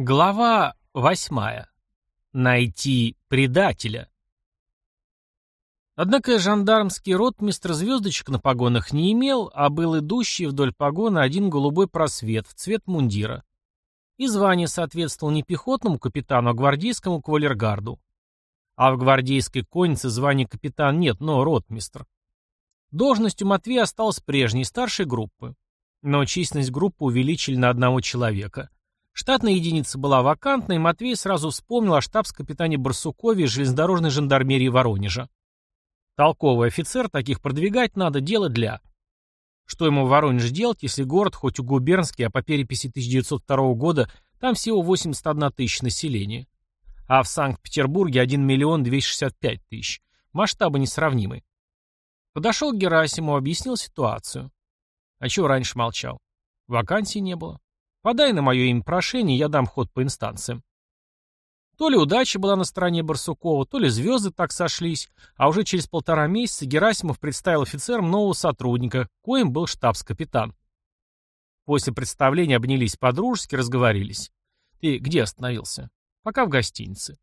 Глава восьмая. Найти предателя. Однако жандармский ротмистр звездочек на погонах не имел, а был идущий вдоль погона один голубой просвет в цвет мундира. И звание соответствовало не пехотному капитану, а гвардейскому кавалергарду. А в гвардейской коннице звания капитан нет, но ротмистр. Должность у Матвея осталась прежней, старшей группы. Но численность группы увеличили на одного человека – Штатная единица была вакантна, и Матвей сразу вспомнил о штабс-капитане Барсукове из железнодорожной жандармерии Воронежа. Толковый офицер, таких продвигать надо, дело для. Что ему в Воронеж делать, если город, хоть и губернский, а по переписи 1902 года, там всего 81 тысяч населения. А в Санкт-Петербурге 1 миллион 265 тысяч. Масштабы несравнимы. Подошел к Герасиму, объяснил ситуацию. А чего раньше молчал? Вакансий не было. Подай на мое имя прошение, я дам ход по инстанциям. То ли удача была на стороне Барсукова, то ли звезды так сошлись, а уже через полтора месяца Герасимов представил офицерам нового сотрудника, коим был штабс-капитан. После представления обнялись по-дружески, разговорились. «Ты где остановился?» «Пока в гостинице».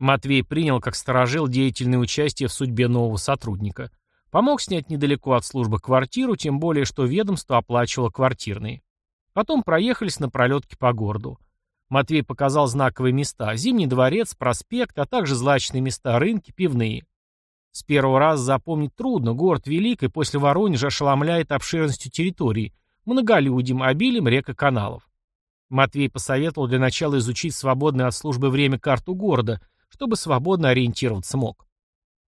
Матвей принял как сторожил деятельное участие в судьбе нового сотрудника. Помог снять недалеко от службы квартиру, тем более, что ведомство оплачивало квартирные. Потом проехались на пролетке по городу. Матвей показал знаковые места. Зимний дворец, проспект, а также злачные места, рынки, пивные. С первого раза запомнить трудно. Город велик и после Воронежа ошеломляет обширностью территории, многолюдием, обилием рек и каналов. Матвей посоветовал для начала изучить свободное от службы время карту города, чтобы свободно ориентироваться мог.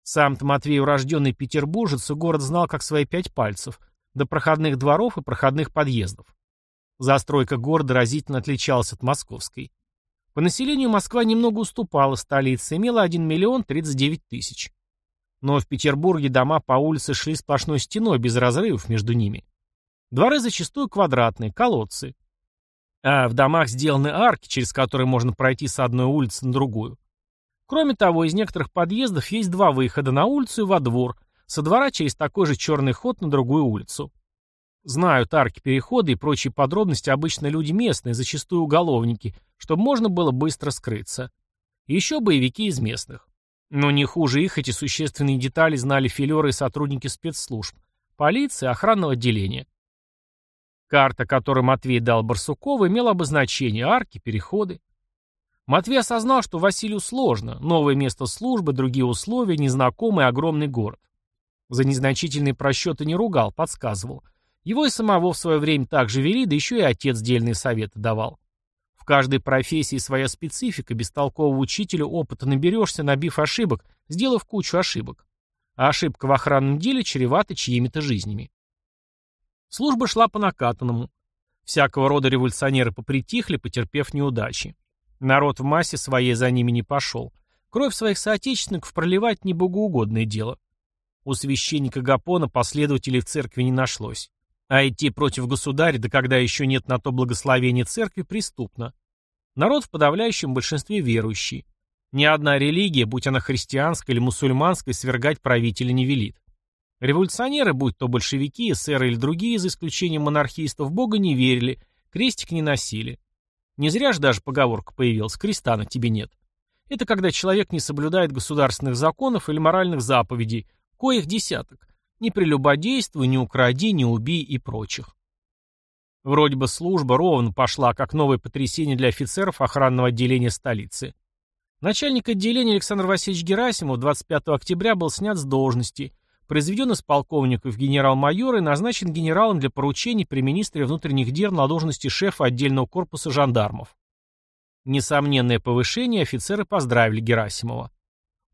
Сам-то Матвей, урожденный петербуржец, и город знал как свои пять пальцев, до проходных дворов и проходных подъездов. Застройка города разительно отличалась от московской. По населению Москва немного уступала столице, имела 1 миллион 39 тысяч. Но в Петербурге дома по улице шли сплошной стеной, без разрывов между ними. Дворы зачастую квадратные, колодцы. А в домах сделаны арки, через которые можно пройти с одной улицы на другую. Кроме того, из некоторых подъездов есть два выхода на улицу и во двор, со двора через такой же черный ход на другую улицу. Знают арки перехода и прочие подробности обычно люди местные, зачастую уголовники, чтобы можно было быстро скрыться. еще боевики из местных. Но не хуже их эти существенные детали знали филеры и сотрудники спецслужб, полиции, охранного отделения. Карта, которую Матвей дал Барсукову, имела обозначение арки, переходы. Матвей осознал, что Василию сложно, новое место службы, другие условия, незнакомый огромный город. За незначительные просчеты не ругал, подсказывал – его и самого в свое время также вели, да еще и отец дельные советы давал. В каждой профессии своя специфика, без толкового учителя опыта наберешься, набив ошибок, сделав кучу ошибок. А ошибка в охранном деле чревата чьими-то жизнями. Служба шла по накатанному. Всякого рода революционеры попритихли, потерпев неудачи. Народ в массе своей за ними не пошел. Кровь своих соотечественников проливать не богоугодное дело. У священника Гапона последователей в церкви не нашлось. А идти против государя, да когда еще нет на то благословения церкви, преступно. Народ в подавляющем большинстве верующий. Ни одна религия, будь она христианской или мусульманской, свергать правителя не велит. Революционеры, будь то большевики, эсеры или другие, за исключением монархистов, Бога не верили, крестик не носили. Не зря же даже поговорка появилась «креста на тебе нет». Это когда человек не соблюдает государственных законов или моральных заповедей, коих десяток, не прелюбодействуй, не укради, не убей и прочих. Вроде бы служба ровно пошла, как новое потрясение для офицеров охранного отделения столицы. Начальник отделения Александр Васильевич Герасимов 25 октября был снят с должности, произведен из полковника в генерал-майора и назначен генералом для поручений при министре внутренних дел на должности шефа отдельного корпуса жандармов. Несомненное повышение офицеры поздравили Герасимова.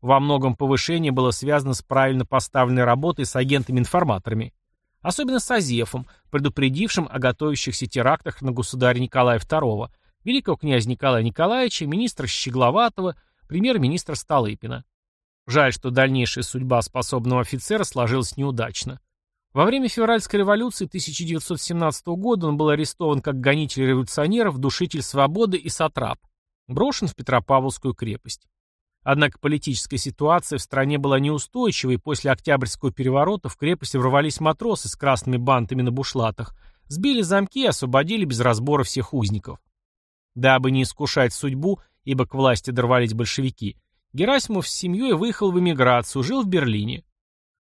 Во многом повышение было связано с правильно поставленной работой с агентами-информаторами. Особенно с Азефом, предупредившим о готовящихся терактах на государя Николая II, великого князя Николая Николаевича, министра Щегловатого, премьер-министра Столыпина. Жаль, что дальнейшая судьба способного офицера сложилась неудачно. Во время февральской революции 1917 года он был арестован как гонитель революционеров, душитель свободы и сатрап, брошен в Петропавловскую крепость. Однако политическая ситуация в стране была неустойчивой, и после Октябрьского переворота в крепость ворвались матросы с красными бантами на бушлатах, сбили замки и освободили без разбора всех узников. Дабы не искушать судьбу, ибо к власти дорвались большевики, Герасимов с семьей выехал в эмиграцию, жил в Берлине.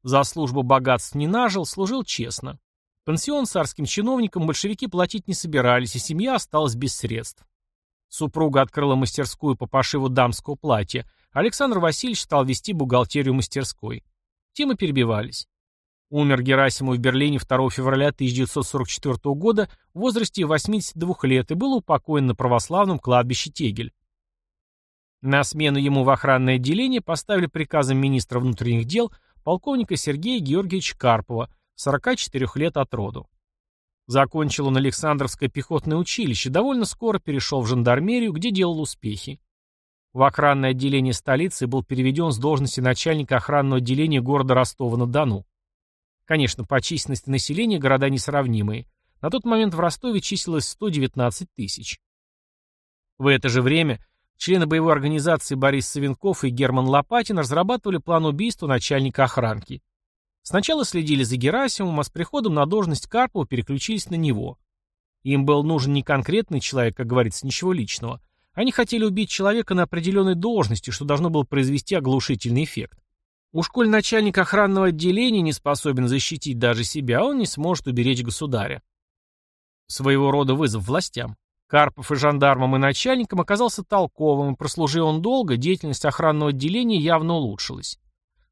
За службу богатств не нажил, служил честно. Пансион царским чиновникам большевики платить не собирались, и семья осталась без средств. Супруга открыла мастерскую по пошиву дамского платья. Александр Васильевич стал вести бухгалтерию мастерской. Темы перебивались. Умер Герасимов в Берлине 2 февраля 1944 года в возрасте 82 лет и был упокоен на православном кладбище Тегель. На смену ему в охранное отделение поставили приказом министра внутренних дел полковника Сергея Георгиевича Карпова, 44 лет от роду. Закончил он Александровское пехотное училище, довольно скоро перешел в жандармерию, где делал успехи. В охранное отделение столицы был переведен с должности начальника охранного отделения города Ростова-на-Дону. Конечно, по численности населения города несравнимые. На тот момент в Ростове числилось 119 тысяч. В это же время члены боевой организации Борис Савенков и Герман Лопатин разрабатывали план убийства начальника охранки. Сначала следили за Герасимовым, а с приходом на должность Карпова переключились на него. Им был нужен не конкретный человек, как говорится, ничего личного. Они хотели убить человека на определенной должности, что должно было произвести оглушительный эффект. Уж коль начальник охранного отделения не способен защитить даже себя, он не сможет уберечь государя. Своего рода вызов властям. Карпов и жандармам и начальникам оказался толковым, и прослужил он долго, деятельность охранного отделения явно улучшилась.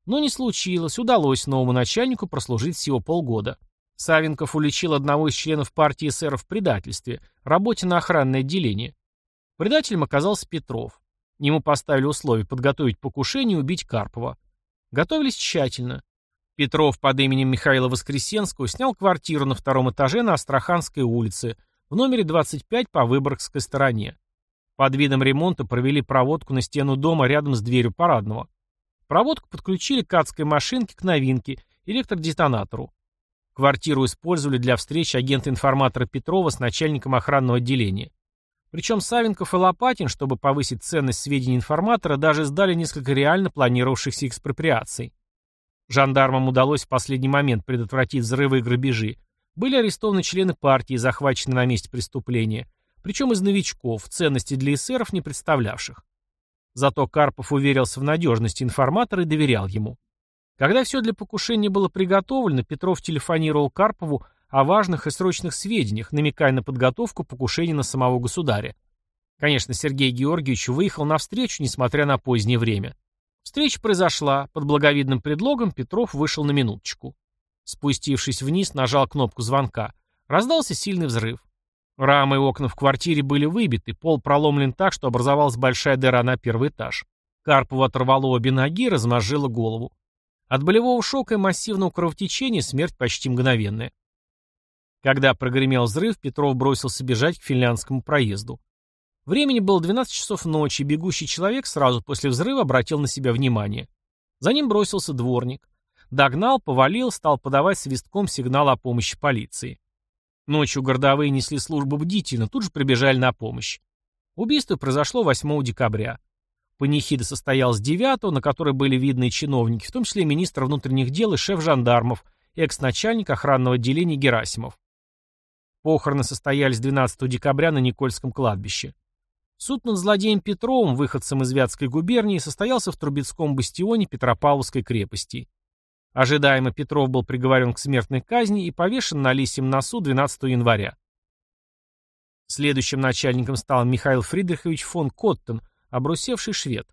Но не случилось, удалось новому начальнику прослужить всего полгода. Савенков уличил одного из членов партии эсеров в предательстве, работе на охранное отделение. Предателем оказался Петров. Ему поставили условие подготовить покушение и убить Карпова. Готовились тщательно. Петров под именем Михаила Воскресенского снял квартиру на втором этаже на Астраханской улице, в номере 25 по Выборгской стороне. Под видом ремонта провели проводку на стену дома рядом с дверью парадного. Проводку подключили к адской машинке к новинке, электродетонатору. Квартиру использовали для встречи агента-информатора Петрова с начальником охранного отделения. Причем Савенков и Лопатин, чтобы повысить ценность сведений информатора, даже сдали несколько реально планировавшихся экспроприаций. Жандармам удалось в последний момент предотвратить взрывы и грабежи. Были арестованы члены партии, захвачены на месте преступления, причем из новичков, ценности для эсеров не представлявших. Зато Карпов уверился в надежности информатора и доверял ему. Когда все для покушения было приготовлено, Петров телефонировал Карпову о важных и срочных сведениях, намекая на подготовку покушения на самого государя. Конечно, Сергей Георгиевич выехал навстречу, несмотря на позднее время. Встреча произошла, под благовидным предлогом Петров вышел на минуточку. Спустившись вниз, нажал кнопку звонка. Раздался сильный взрыв. Рамы и окна в квартире были выбиты, пол проломлен так, что образовалась большая дыра на первый этаж. Карпову оторвало обе ноги размозжило голову. От болевого шока и массивного кровотечения смерть почти мгновенная. Когда прогремел взрыв, Петров бросился бежать к финляндскому проезду. Времени было 12 часов ночи, и бегущий человек сразу после взрыва обратил на себя внимание. За ним бросился дворник. Догнал, повалил, стал подавать свистком сигнал о помощи полиции. Ночью городовые несли службу бдительно, тут же прибежали на помощь. Убийство произошло 8 декабря. Панихида состоялась 9 на которой были видны чиновники, в том числе министр внутренних дел и шеф жандармов, экс-начальник охранного отделения Герасимов. Похороны состоялись 12 декабря на Никольском кладбище. Суд над злодеем Петровым, выходцем из Вятской губернии, состоялся в Трубецком бастионе Петропавловской крепости. Ожидаемо Петров был приговорен к смертной казни и повешен на лисьем носу 12 января. Следующим начальником стал Михаил Фридрихович фон Коттен, обрусевший швед.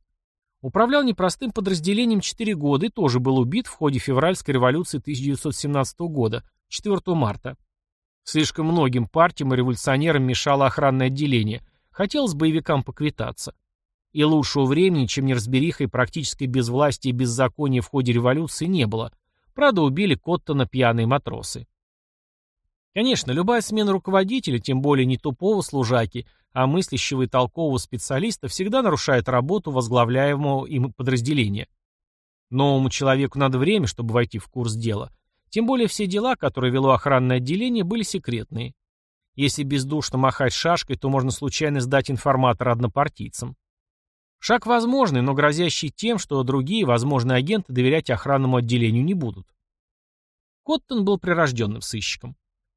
Управлял непростым подразделением 4 года и тоже был убит в ходе февральской революции 1917 года, 4 марта. Слишком многим партиям и революционерам мешало охранное отделение. Хотелось боевикам поквитаться. И лучшего времени, чем неразбериха и практической безвластия и беззакония в ходе революции не было. Правда, убили Коттона пьяные матросы. Конечно, любая смена руководителя, тем более не тупого служаки, а мыслящего и толкового специалиста, всегда нарушает работу возглавляемого им подразделения. Новому человеку надо время, чтобы войти в курс дела. Тем более все дела, которые вело охранное отделение, были секретные. Если бездушно махать шашкой, то можно случайно сдать информатора однопартийцам. Шаг возможный, но грозящий тем, что другие возможные агенты доверять охранному отделению не будут. Коттон был прирожденным сыщиком.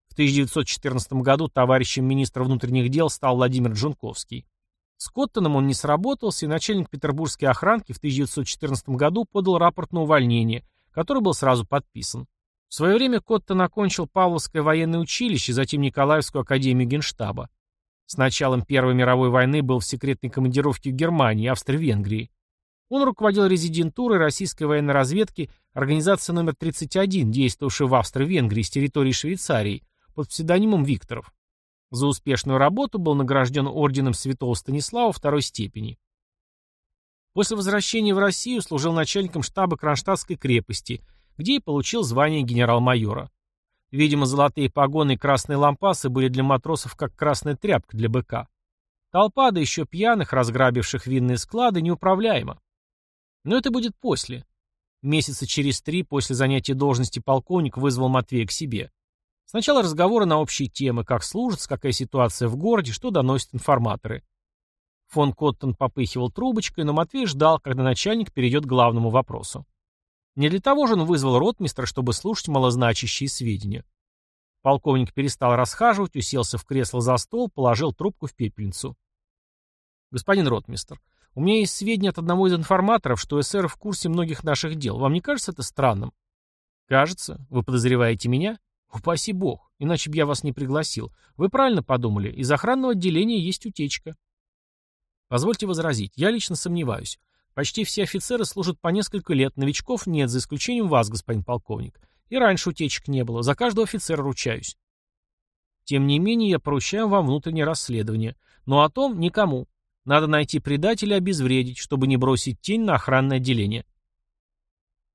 В 1914 году товарищем министра внутренних дел стал Владимир Джунковский. С Коттоном он не сработался, и начальник петербургской охранки в 1914 году подал рапорт на увольнение, который был сразу подписан. В свое время Коттон окончил Павловское военное училище, затем Николаевскую академию генштаба. С началом Первой мировой войны был в секретной командировке в Германии Австро-Венгрии. Он руководил резидентурой российской военной разведки организации номер 31, действовавшей в Австро-Венгрии с территории Швейцарии, под псевдонимом Викторов. За успешную работу был награжден орденом Святого Станислава второй степени. После возвращения в Россию служил начальником штаба Кронштадтской крепости, где и получил звание генерал-майора. Видимо, золотые погоны и красные лампасы были для матросов как красная тряпка для быка. Толпа, да еще пьяных, разграбивших винные склады, неуправляема. Но это будет после. Месяца через три после занятия должности полковник вызвал Матвея к себе. Сначала разговоры на общие темы, как служится, какая ситуация в городе, что доносят информаторы. Фон Коттон попыхивал трубочкой, но Матвей ждал, когда начальник перейдет к главному вопросу. Не для того же он вызвал ротмистра, чтобы слушать малозначащие сведения. Полковник перестал расхаживать, уселся в кресло за стол, положил трубку в пепельницу. «Господин ротмистр, у меня есть сведения от одного из информаторов, что СССР в курсе многих наших дел. Вам не кажется это странным?» «Кажется. Вы подозреваете меня?» «Упаси бог, иначе бы я вас не пригласил. Вы правильно подумали, из охранного отделения есть утечка». «Позвольте возразить, я лично сомневаюсь. Почти все офицеры служат по несколько лет, новичков нет, за исключением вас, господин полковник. И раньше утечек не было, за каждого офицера ручаюсь». «Тем не менее, я поручаю вам внутреннее расследование. Но о том никому. Надо найти предателя обезвредить, чтобы не бросить тень на охранное отделение».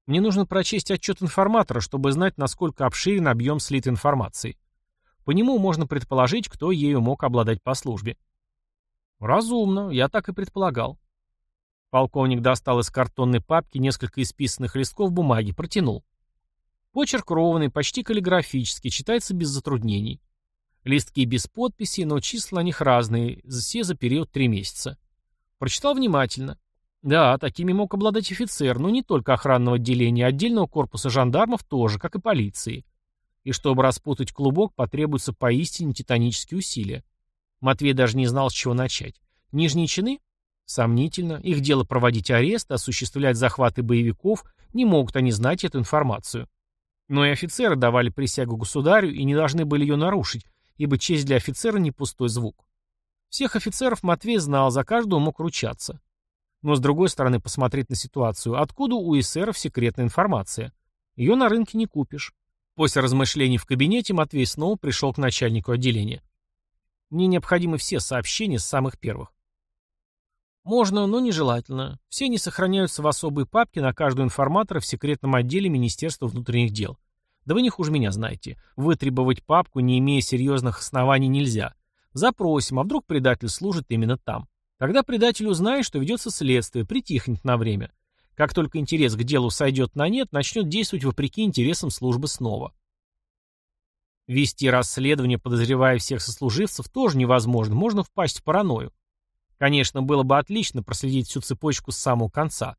Мне нужно прочесть отчет информатора, чтобы знать, насколько обширен объем слитой информации. По нему можно предположить, кто ею мог обладать по службе. Разумно, я так и предполагал. Полковник достал из картонной папки несколько исписанных листков бумаги, протянул. Почерк ровный, почти каллиграфический, читается без затруднений. Листки без подписи, но числа на них разные, все за период три месяца. Прочитал внимательно. Да, такими мог обладать офицер, но не только охранного отделения, отдельного корпуса жандармов тоже, как и полиции. И чтобы распутать клубок, потребуются поистине титанические усилия. Матвей даже не знал, с чего начать. Нижние чины? Сомнительно. Их дело проводить арест, осуществлять захваты боевиков, не могут они знать эту информацию. Но и офицеры давали присягу государю и не должны были ее нарушить, ибо честь для офицера не пустой звук. Всех офицеров Матвей знал, за каждого мог ручаться. Но с другой стороны посмотреть на ситуацию, откуда у эсеров секретная информация. Ее на рынке не купишь. После размышлений в кабинете Матвей снова пришел к начальнику отделения. Мне необходимы все сообщения с самых первых. Можно, но нежелательно. Все они сохраняются в особой папке на каждого информатора в секретном отделе Министерства внутренних дел. Да вы не хуже меня знаете. Вытребовать папку, не имея серьезных оснований, нельзя. Запросим, а вдруг предатель служит именно там. Тогда предатель узнает, что ведется следствие, притихнет на время. Как только интерес к делу сойдет на нет, начнет действовать вопреки интересам службы снова. Вести расследование, подозревая всех сослуживцев, тоже невозможно, можно впасть в паранойю. Конечно, было бы отлично проследить всю цепочку с самого конца.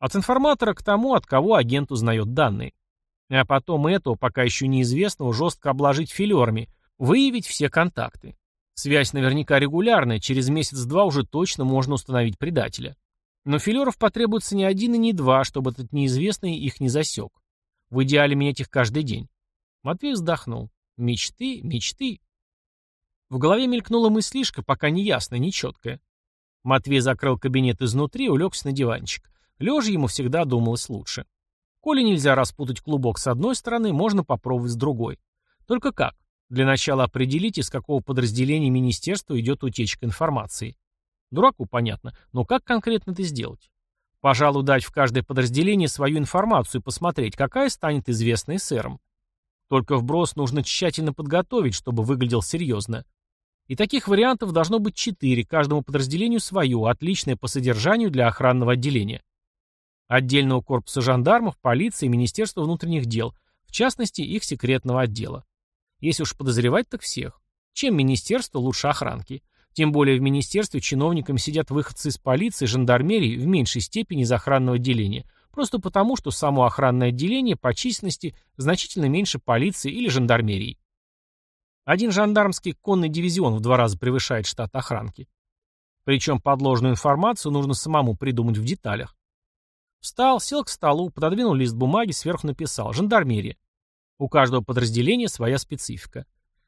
От информатора к тому, от кого агент узнает данные. А потом этого, пока еще неизвестного, жестко обложить филерами, выявить все контакты. Связь наверняка регулярная, через месяц-два уже точно можно установить предателя. Но филеров потребуется не один и не два, чтобы этот неизвестный их не засек. В идеале менять их каждый день. Матвей вздохнул. Мечты, мечты. В голове мелькнула мыслишка, пока не ясная, не четкая. Матвей закрыл кабинет изнутри и улегся на диванчик. Лежа ему всегда думалось лучше. Коли нельзя распутать клубок с одной стороны, можно попробовать с другой. Только как? Для начала определить, из какого подразделения министерства идет утечка информации. Дураку понятно, но как конкретно это сделать? Пожалуй, дать в каждое подразделение свою информацию и посмотреть, какая станет известной сэром. Только вброс нужно тщательно подготовить, чтобы выглядел серьезно. И таких вариантов должно быть четыре, каждому подразделению свое, отличное по содержанию для охранного отделения. Отдельного корпуса жандармов, полиции Министерства внутренних дел, в частности, их секретного отдела. Если уж подозревать, так всех. Чем министерство лучше охранки? Тем более в министерстве чиновниками сидят выходцы из полиции, жандармерии в меньшей степени из охранного отделения, просто потому, что само охранное отделение по численности значительно меньше полиции или жандармерии. Один жандармский конный дивизион в два раза превышает штат охранки. Причем подложную информацию нужно самому придумать в деталях. Встал, сел к столу, пододвинул лист бумаги, сверху написал «Жандармерия». У каждого подразделения своя специфика.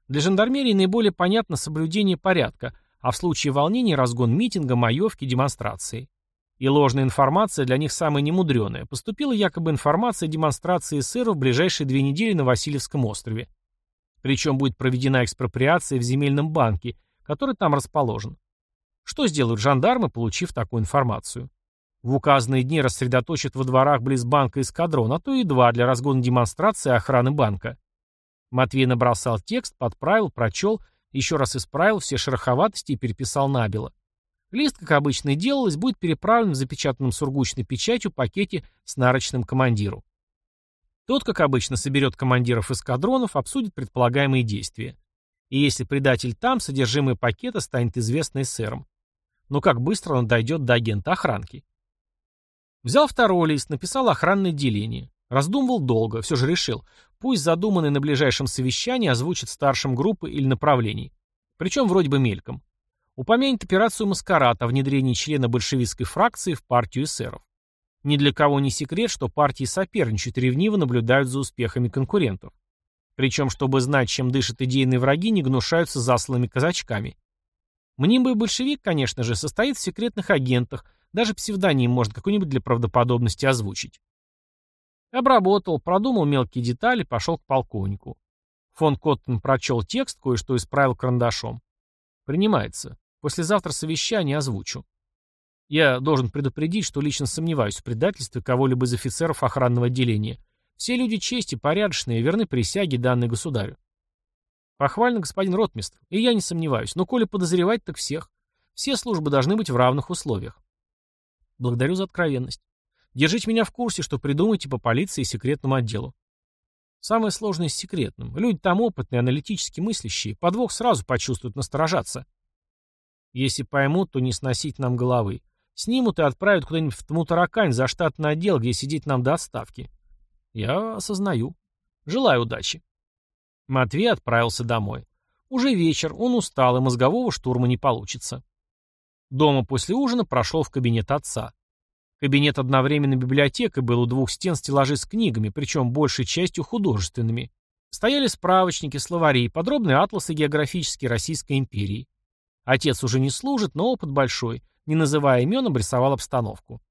Для жандармерии наиболее понятно соблюдение порядка, а в случае волнений разгон митинга, маевки, демонстрации. И ложная информация для них самая немудреная. Поступила якобы информация о демонстрации эсеров в ближайшие две недели на Васильевском острове. Причем будет проведена экспроприация в земельном банке, который там расположен. Что сделают жандармы, получив такую информацию? В указанные дни рассредоточат во дворах близ банка эскадрон, а то и два для разгона демонстрации охраны банка. Матвей набросал текст, подправил, прочел, еще раз исправил все шероховатости и переписал набело. Лист, как обычно и делалось, будет переправлен в запечатанном сургучной печатью пакете с нарочным командиру. Тот, как обычно, соберет командиров эскадронов, обсудит предполагаемые действия. И если предатель там, содержимое пакета станет известно эсерам. Но как быстро он дойдет до агента охранки? Взял второй лист, написал охранное деление. Раздумывал долго, все же решил. Пусть задуманный на ближайшем совещании озвучит старшим группы или направлений. Причем вроде бы мельком. Упомянет операцию «Маскарад» о внедрении члена большевистской фракции в партию эсеров. Ни для кого не секрет, что партии соперничают ревниво наблюдают за успехами конкурентов. Причем, чтобы знать, чем дышат идейные враги, не гнушаются засланными казачками. Мнимый большевик, конечно же, состоит в секретных агентах, даже псевдоним можно какой-нибудь для правдоподобности озвучить. Обработал, продумал мелкие детали, пошел к полковнику. Фон Коттен прочел текст, кое-что исправил карандашом. Принимается. Послезавтра совещание озвучу. Я должен предупредить, что лично сомневаюсь в предательстве кого-либо из офицеров охранного отделения. Все люди чести, порядочные, верны присяге, данной государю. Похвально, господин ротмистр, и я не сомневаюсь, но коли подозревать, так всех. Все службы должны быть в равных условиях. Благодарю за откровенность. Держите меня в курсе, что придумаете по полиции и секретному отделу. Самое сложное с секретным. Люди там опытные, аналитически мыслящие. Подвох сразу почувствуют, насторожаться. Если поймут, то не сносить нам головы. Снимут и отправят куда-нибудь в Тмутаракань за штатный отдел, где сидеть нам до отставки. Я осознаю. Желаю удачи. Матвей отправился домой. Уже вечер, он устал, и мозгового штурма не получится. Дома после ужина прошел в кабинет отца. Кабинет одновременно библиотекой был у двух стен стеллажи с книгами, причем большей частью художественными. Стояли справочники, словари, подробные атласы географические Российской империи. Отец уже не служит, но опыт большой. Не называя имен, обрисовал обстановку.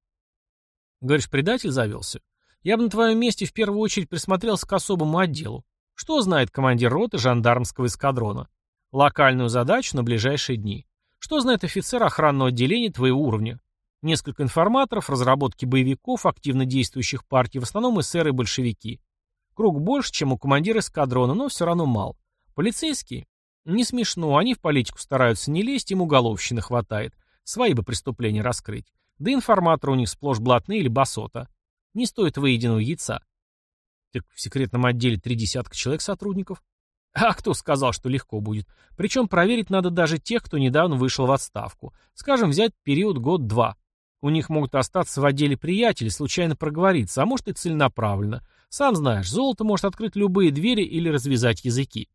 Говоришь, предатель завелся? Я бы на твоем месте в первую очередь присмотрелся к особому отделу. Что знает командир роты жандармского эскадрона? Локальную задачу на ближайшие дни. Что знает офицер охранного отделения твоего уровня? Несколько информаторов, разработки боевиков, активно действующих партий, в основном эсеры и большевики. Круг больше, чем у командира эскадрона, но все равно мал. Полицейские? Не смешно, они в политику стараются не лезть, им уголовщины хватает. Свои бы преступления раскрыть. Да информаторы у них сплошь блатные или басота. Не стоит выеденного яйца. Так в секретном отделе три десятка человек сотрудников. А кто сказал, что легко будет? Причем проверить надо даже тех, кто недавно вышел в отставку. Скажем, взять период год-два. У них могут остаться в отделе приятели, случайно проговориться, а может и целенаправленно. Сам знаешь, золото может открыть любые двери или развязать языки.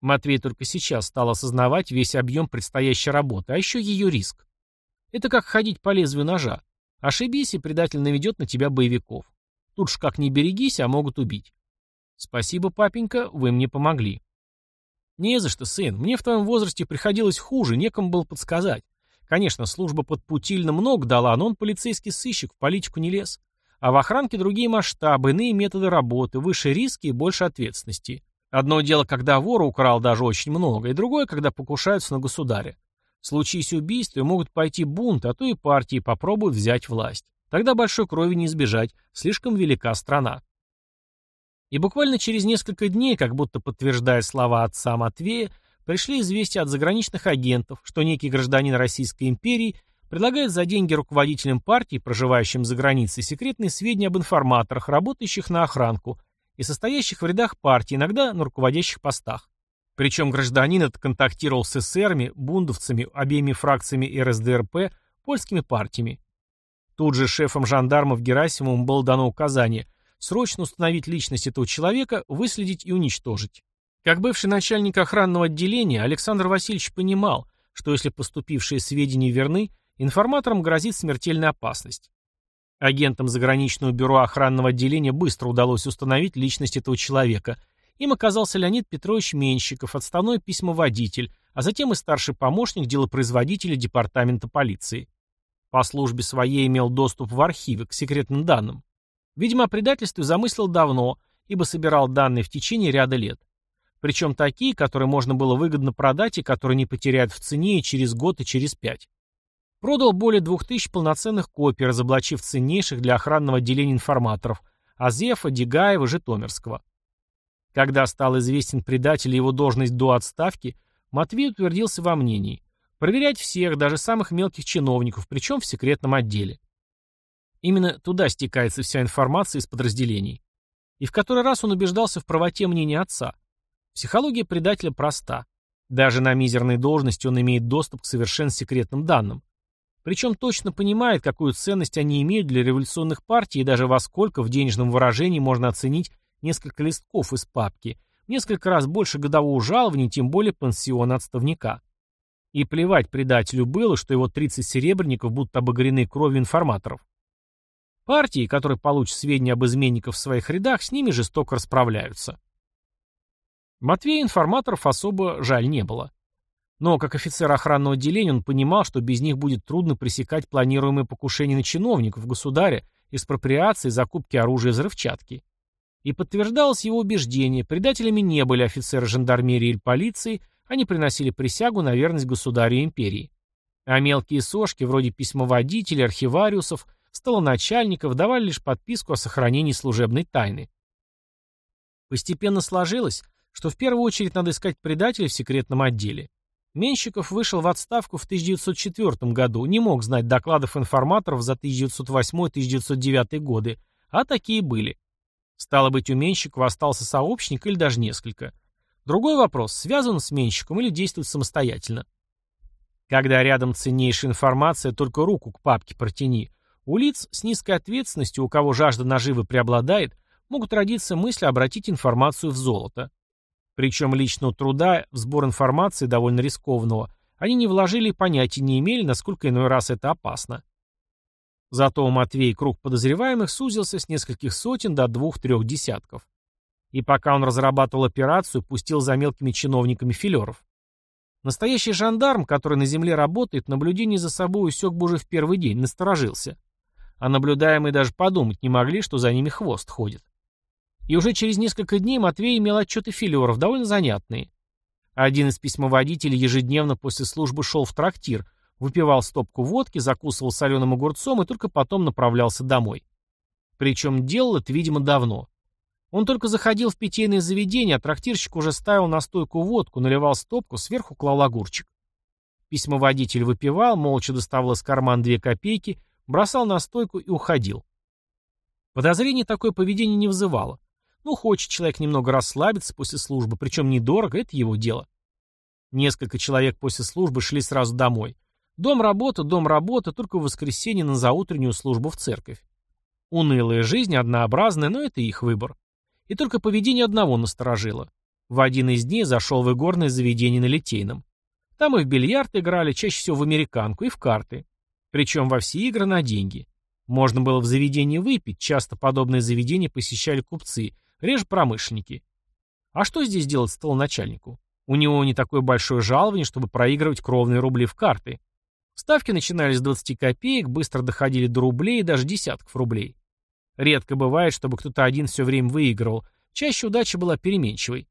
Матвей только сейчас стал осознавать весь объем предстоящей работы, а еще ее риск. Это как ходить по лезвию ножа. Ошибись, и предатель наведет на тебя боевиков. Тут ж как не берегись, а могут убить. Спасибо, папенька, вы мне помогли. Не за что, сын. Мне в твоем возрасте приходилось хуже, некому было подсказать. Конечно, служба под Путильно много дала, но он полицейский сыщик, в политику не лез. А в охранке другие масштабы, иные методы работы, выше риски и больше ответственности. Одно дело, когда вор украл даже очень много, и другое, когда покушаются на государя. Случись убийство, могут пойти бунт, а то и партии попробуют взять власть. Тогда большой крови не избежать, слишком велика страна. И буквально через несколько дней, как будто подтверждая слова отца Матвея, пришли известия от заграничных агентов, что некий гражданин Российской империи предлагает за деньги руководителям партии, проживающим за границей, секретные сведения об информаторах, работающих на охранку и состоящих в рядах партии, иногда на руководящих постах. Причем гражданин этот контактировал с эсерами, бундовцами, обеими фракциями РСДРП, польскими партиями. Тут же шефом жандармов Герасимовым было дано указание срочно установить личность этого человека, выследить и уничтожить. Как бывший начальник охранного отделения, Александр Васильевич понимал, что если поступившие сведения верны, информаторам грозит смертельная опасность. Агентам заграничного бюро охранного отделения быстро удалось установить личность этого человека. Им оказался Леонид Петрович Менщиков, отставной письмоводитель, а затем и старший помощник делопроизводителя департамента полиции. По службе своей имел доступ в архивы к секретным данным. Видимо, о предательстве замыслил давно, ибо собирал данные в течение ряда лет. Причем такие, которые можно было выгодно продать и которые не потеряют в цене и через год, и через пять. Продал более двух тысяч полноценных копий, разоблачив ценнейших для охранного отделения информаторов Азефа, Дегаева, Житомирского. Когда стал известен предатель и его должность до отставки, Матвей утвердился во мнении. Проверять всех, даже самых мелких чиновников, причем в секретном отделе. Именно туда стекается вся информация из подразделений. И в который раз он убеждался в правоте мнения отца. Психология предателя проста. Даже на мизерной должности он имеет доступ к совершенно секретным данным. Причем точно понимает, какую ценность они имеют для революционных партий и даже во сколько в денежном выражении можно оценить несколько листков из папки, несколько раз больше годового жалования, тем более пансиона отставника. И плевать предателю было, что его 30 серебряников будут обогрены кровью информаторов. Партии, которые получат сведения об изменниках в своих рядах, с ними жестоко расправляются. Матвея информаторов особо жаль не было. Но как офицер охранного отделения он понимал, что без них будет трудно пресекать планируемые покушения на чиновников, государя, экспроприации, закупки оружия и взрывчатки. И подтверждалось его убеждение, предателями не были офицеры жандармерии или полиции, они приносили присягу на верность государю и империи. А мелкие сошки, вроде письмоводителей, архивариусов, столоначальников, давали лишь подписку о сохранении служебной тайны. Постепенно сложилось, что в первую очередь надо искать предателей в секретном отделе. Менщиков вышел в отставку в 1904 году, не мог знать докладов информаторов за 1908-1909 годы, а такие были. Стало быть, у Менщикова остался сообщник или даже несколько. Другой вопрос, связан он с Менщиком или действует самостоятельно. Когда рядом ценнейшая информация, только руку к папке протяни. У лиц с низкой ответственностью, у кого жажда наживы преобладает, могут родиться мысли обратить информацию в золото. Причем личного труда в сбор информации довольно рискованного они не вложили и понятия не имели, насколько иной раз это опасно. Зато у Матвея круг подозреваемых сузился с нескольких сотен до двух-трех десятков. И пока он разрабатывал операцию, пустил за мелкими чиновниками филеров. Настоящий жандарм, который на земле работает, наблюдение за собой усек бы уже в первый день, насторожился. А наблюдаемые даже подумать не могли, что за ними хвост ходит. И уже через несколько дней Матвей имел отчеты филеров, довольно занятные. Один из письмоводителей ежедневно после службы шел в трактир, выпивал стопку водки, закусывал соленым огурцом и только потом направлялся домой. Причем делал это, видимо, давно. Он только заходил в питейное заведение, а трактирщик уже ставил на стойку водку, наливал стопку, сверху клал огурчик. Письмоводитель выпивал, молча доставал из кармана две копейки, бросал на стойку и уходил. Подозрений такое поведение не вызывало. Ну, хочет человек немного расслабиться после службы, причем недорого, это его дело. Несколько человек после службы шли сразу домой. Дом работа, дом работа, только в воскресенье на заутреннюю службу в церковь. Унылая жизнь, однообразная, но это их выбор. И только поведение одного насторожило. В один из дней зашел в игорное заведение на Литейном. Там и в бильярд играли, чаще всего в американку, и в карты. Причем во все игры на деньги. Можно было в заведении выпить, часто подобные заведения посещали купцы, реже промышленники. А что здесь делать столоначальнику? У него не такое большое жалование, чтобы проигрывать кровные рубли в карты. Ставки начинались с 20 копеек, быстро доходили до рублей и даже десятков рублей. Редко бывает, чтобы кто-то один все время выигрывал, чаще удача была переменчивой.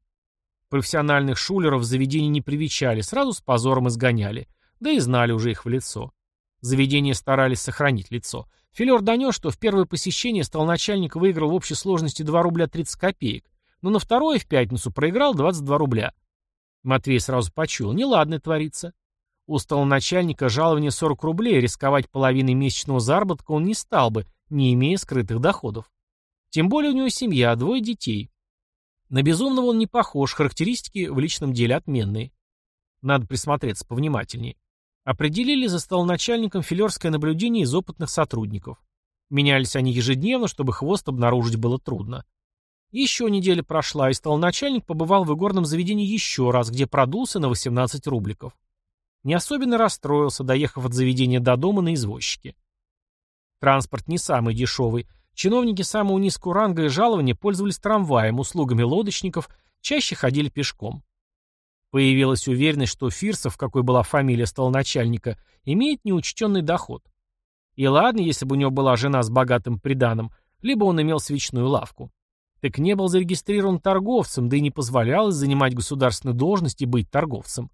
Профессиональных шулеров в заведении не привечали, сразу с позором изгоняли, да и знали уже их в лицо. Заведения старались сохранить лицо. Филер донес, что в первое посещение столоначальник выиграл в общей сложности 2 рубля 30 копеек, но на второе в пятницу проиграл 22 рубля. Матвей сразу почуял, неладно творится. У столоначальника жалование 40 рублей, рисковать половиной месячного заработка он не стал бы, не имея скрытых доходов. Тем более у него семья, двое детей. На безумного он не похож, характеристики в личном деле отменные. Надо присмотреться повнимательнее. Определили за столоначальником филерское наблюдение из опытных сотрудников. Менялись они ежедневно, чтобы хвост обнаружить было трудно. Еще неделя прошла, и столоначальник побывал в игорном заведении еще раз, где продулся на 18 рубликов. Не особенно расстроился, доехав от заведения до дома на извозчике. Транспорт не самый дешевый. Чиновники самого низкого ранга и жалования пользовались трамваем, услугами лодочников, чаще ходили пешком. Появилась уверенность, что Фирсов, какой была фамилия столоначальника, имеет неучтенный доход. И ладно, если бы у него была жена с богатым приданым, либо он имел свечную лавку. Так не был зарегистрирован торговцем, да и не позволялось занимать государственную должность и быть торговцем.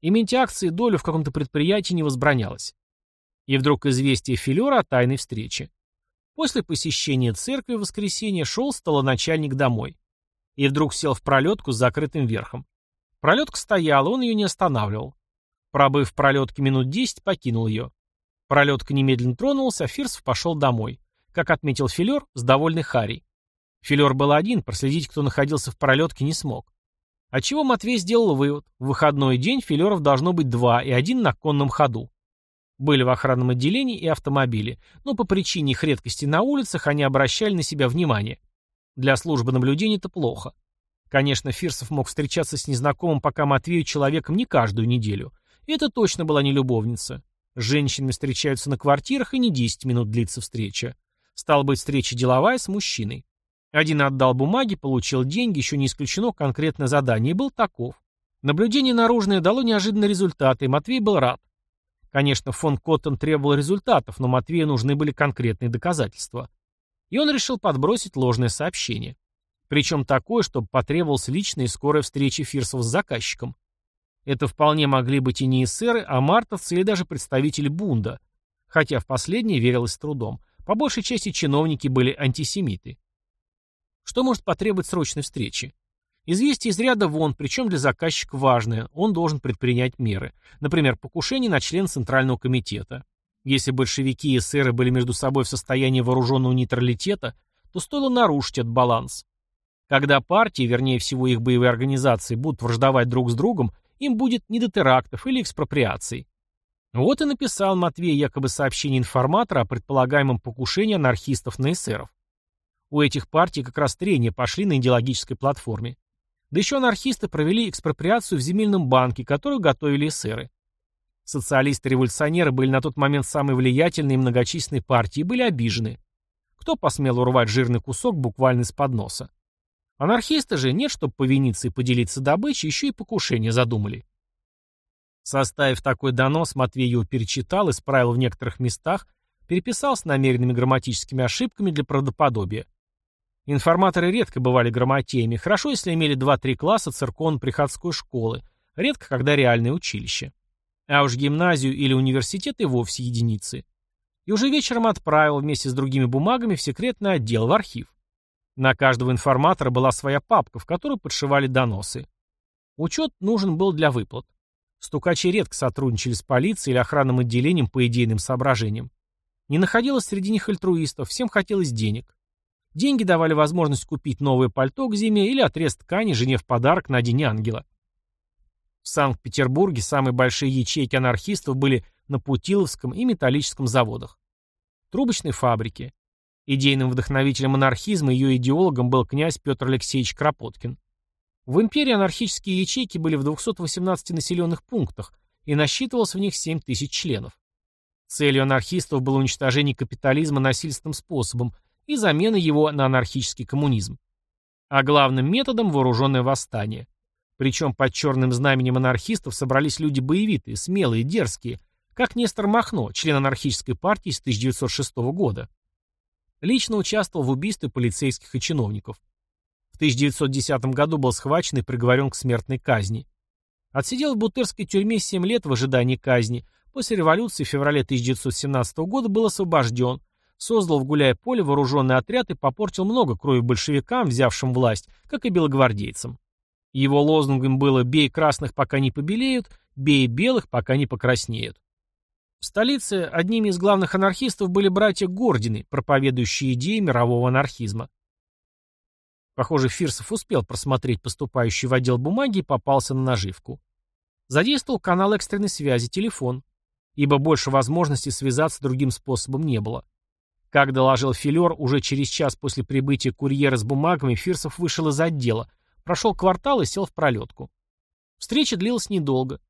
Иметь акции долю в каком-то предприятии не возбранялось. И вдруг известие Филера о тайной встрече. После посещения церкви в воскресенье шел столоначальник домой. И вдруг сел в пролетку с закрытым верхом. Пролетка стояла, он ее не останавливал. Пробыв в пролетке минут десять, покинул ее. Пролетка немедленно тронулся, а Фирсов пошел домой. Как отметил Филер, с довольной Харей. Филер был один, проследить, кто находился в пролетке, не смог. Отчего Матвей сделал вывод. В выходной день филеров должно быть два, и один на конном ходу. Были в охранном отделении и автомобили, но по причине их редкости на улицах они обращали на себя внимание. Для службы наблюдения это плохо. Конечно, Фирсов мог встречаться с незнакомым пока Матвею человеком не каждую неделю. И это точно была не любовница. С женщинами встречаются на квартирах, и не 10 минут длится встреча. Стала быть, встреча деловая с мужчиной. Один отдал бумаги, получил деньги, еще не исключено конкретное задание, и был таков. Наблюдение наружное дало неожиданные результаты, и Матвей был рад. Конечно, фон Коттон требовал результатов, но Матвею нужны были конкретные доказательства. И он решил подбросить ложное сообщение. Причем такое, чтобы потребовалась личная и скорая встреча Фирсов с заказчиком. Это вполне могли быть и не эсеры, а мартовцы или даже представители Бунда. Хотя в последнее верилось с трудом. По большей части чиновники были антисемиты. Что может потребовать срочной встречи? Известие из ряда вон, причем для заказчика важное, он должен предпринять меры. Например, покушение на член Центрального комитета. Если большевики и эсеры были между собой в состоянии вооруженного нейтралитета, то стоило нарушить этот баланс. Когда партии, вернее всего их боевые организации, будут враждовать друг с другом, им будет не до терактов или экспроприаций. Вот и написал Матвей якобы сообщение информатора о предполагаемом покушении анархистов на эсеров. У этих партий как раз трения пошли на идеологической платформе. Да еще анархисты провели экспроприацию в земельном банке, которую готовили эсеры. Социалисты-революционеры были на тот момент самой влиятельной и многочисленной партией и были обижены. Кто посмел урвать жирный кусок буквально из-под носа? Анархисты же нет, чтобы повиниться и поделиться добычей, еще и покушение задумали. Составив такой донос, Матвей его перечитал, исправил в некоторых местах, переписал с намеренными грамматическими ошибками для правдоподобия. Информаторы редко бывали грамотеями, хорошо, если имели 2-3 класса церковно-приходской школы, редко, когда реальное училище. А уж гимназию или университет и вовсе единицы. И уже вечером отправил вместе с другими бумагами в секретный отдел, в архив. На каждого информатора была своя папка, в которую подшивали доносы. Учет нужен был для выплат. Стукачи редко сотрудничали с полицией или охранным отделением по идейным соображениям. Не находилось среди них альтруистов, всем хотелось денег. Деньги давали возможность купить новое пальто к зиме или отрез ткани жене в подарок на День Ангела. В Санкт-Петербурге самые большие ячейки анархистов были на Путиловском и металлическом заводах. Трубочной фабрике. Идейным вдохновителем анархизма и ее идеологом был князь Петр Алексеевич Кропоткин. В империи анархические ячейки были в 218 населенных пунктах, и насчитывалось в них 7 тысяч членов. Целью анархистов было уничтожение капитализма насильственным способом и замена его на анархический коммунизм. А главным методом – вооруженное восстание. Причем под черным знаменем анархистов собрались люди боевитые, смелые, дерзкие, как Нестор Махно, член анархической партии с 1906 года. Лично участвовал в убийстве полицейских и чиновников. В 1910 году был схвачен и приговорен к смертной казни. Отсидел в Бутырской тюрьме 7 лет в ожидании казни. После революции в феврале 1917 года был освобожден, создал в Гуляй-Поле вооруженный отряд и попортил много крови большевикам, взявшим власть, как и белогвардейцам. Его лозунгом было «бей красных, пока не побелеют, бей белых, пока не покраснеют». В столице одними из главных анархистов были братья Гордины, проповедующие идеи мирового анархизма. Похоже, Фирсов успел просмотреть поступающий в отдел бумаги и попался на наживку. Задействовал канал экстренной связи, телефон, ибо больше возможностей связаться другим способом не было. Как доложил Филер, уже через час после прибытия курьера с бумагами Фирсов вышел из отдела, прошел квартал и сел в пролетку. Встреча длилась недолго.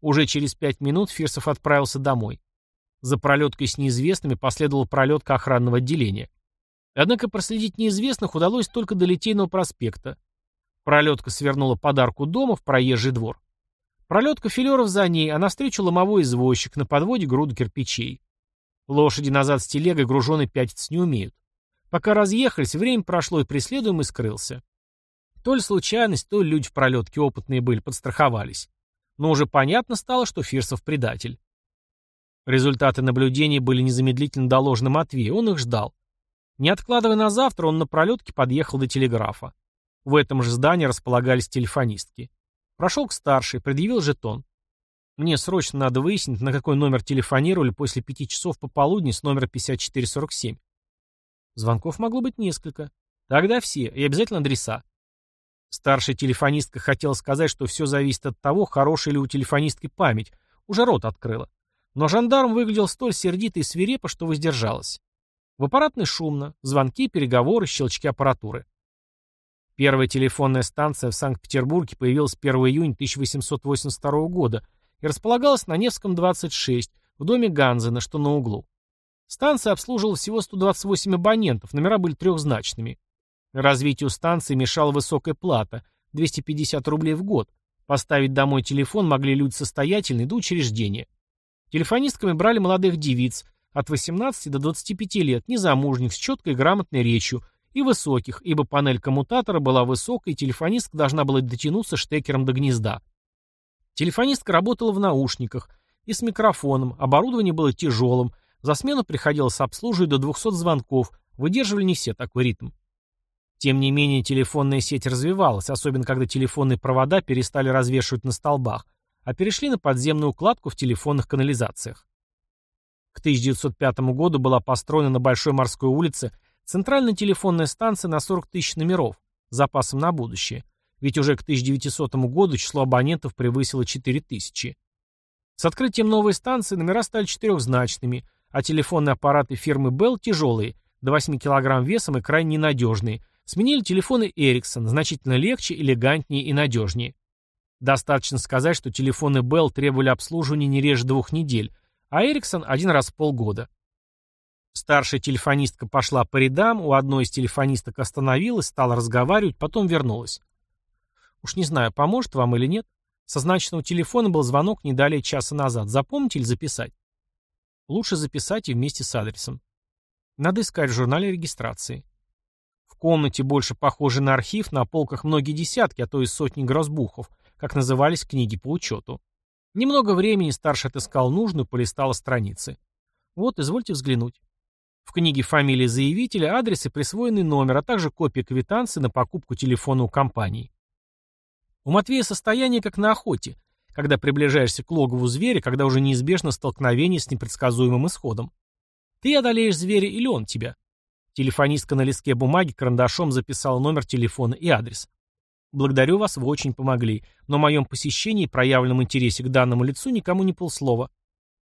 Уже через пять минут Фирсов отправился домой. За пролеткой с неизвестными последовала пролетка охранного отделения. Однако проследить неизвестных удалось только до Литейного проспекта. Пролетка свернула подарку дома в проезжий двор. Пролетка филеров за ней, а навстречу ломовой извозчик на подводе груду кирпичей. Лошади назад с телегой груженой пятиться не умеют. Пока разъехались, время прошло и преследуемый скрылся. То ли случайность, то ли люди в пролетке опытные были, подстраховались. Но уже понятно стало, что Фирсов предатель. Результаты наблюдений были незамедлительно доложены Матвею, он их ждал. Не откладывая на завтра, он на пролетке подъехал до телеграфа. В этом же здании располагались телефонистки. Прошел к старшей, предъявил жетон. Мне срочно надо выяснить, на какой номер телефонировали после пяти часов пополудни с номера 5447. Звонков могло быть несколько. Тогда все, и обязательно адреса. Старшая телефонистка хотела сказать, что все зависит от того, хорошая ли у телефонистки память. Уже рот открыла. Но жандарм выглядел столь сердито и свирепо, что воздержалась. В аппаратной шумно. Звонки, переговоры, щелчки аппаратуры. Первая телефонная станция в Санкт-Петербурге появилась 1 июня 1882 года и располагалась на Невском 26, в доме Ганзена, что на углу. Станция обслуживала всего 128 абонентов, номера были трехзначными. Развитию станции мешала высокая плата – 250 рублей в год. Поставить домой телефон могли люди состоятельные до учреждения. Телефонистками брали молодых девиц от 18 до 25 лет, незамужних, с четкой грамотной речью – и высоких, ибо панель коммутатора была высокой, и телефонистка должна была дотянуться штекером до гнезда. Телефонистка работала в наушниках и с микрофоном, оборудование было тяжелым, за смену приходилось обслуживать до 200 звонков, выдерживали не все такой ритм. Тем не менее, телефонная сеть развивалась, особенно когда телефонные провода перестали развешивать на столбах, а перешли на подземную укладку в телефонных канализациях. К 1905 году была построена на Большой морской улице Центральная телефонная станция на 40 тысяч номеров, запасом на будущее, ведь уже к 1900 году число абонентов превысило 4 тысячи. С открытием новой станции номера стали четырехзначными, а телефонные аппараты фирмы Bell тяжелые, до 8 кг весом и крайне ненадежные, сменили телефоны Ericsson, значительно легче, элегантнее и надежнее. Достаточно сказать, что телефоны Bell требовали обслуживания не реже двух недель, а Ericsson один раз в полгода. Старшая телефонистка пошла по рядам, у одной из телефонисток остановилась, стала разговаривать, потом вернулась. Уж не знаю, поможет вам или нет. Со значного телефона был звонок не далее часа назад. Запомнить или записать? Лучше записать и вместе с адресом. Надо искать в журнале регистрации. В комнате, больше похожей на архив, на полках многие десятки, а то и сотни грозбухов, как назывались книги по учету. Немного времени старший отыскал нужную, полистала страницы. Вот, извольте взглянуть. В книге фамилия заявителя, адрес и присвоенный номер, а также копия квитанции на покупку телефона у компании. У Матвея состояние как на охоте, когда приближаешься к логову зверя, когда уже неизбежно столкновение с непредсказуемым исходом. Ты одолеешь зверя или он тебя. Телефонистка на листке бумаги карандашом записала номер телефона и адрес. Благодарю вас, вы очень помогли, но о моем посещении и проявленном интересе к данному лицу никому не полслова.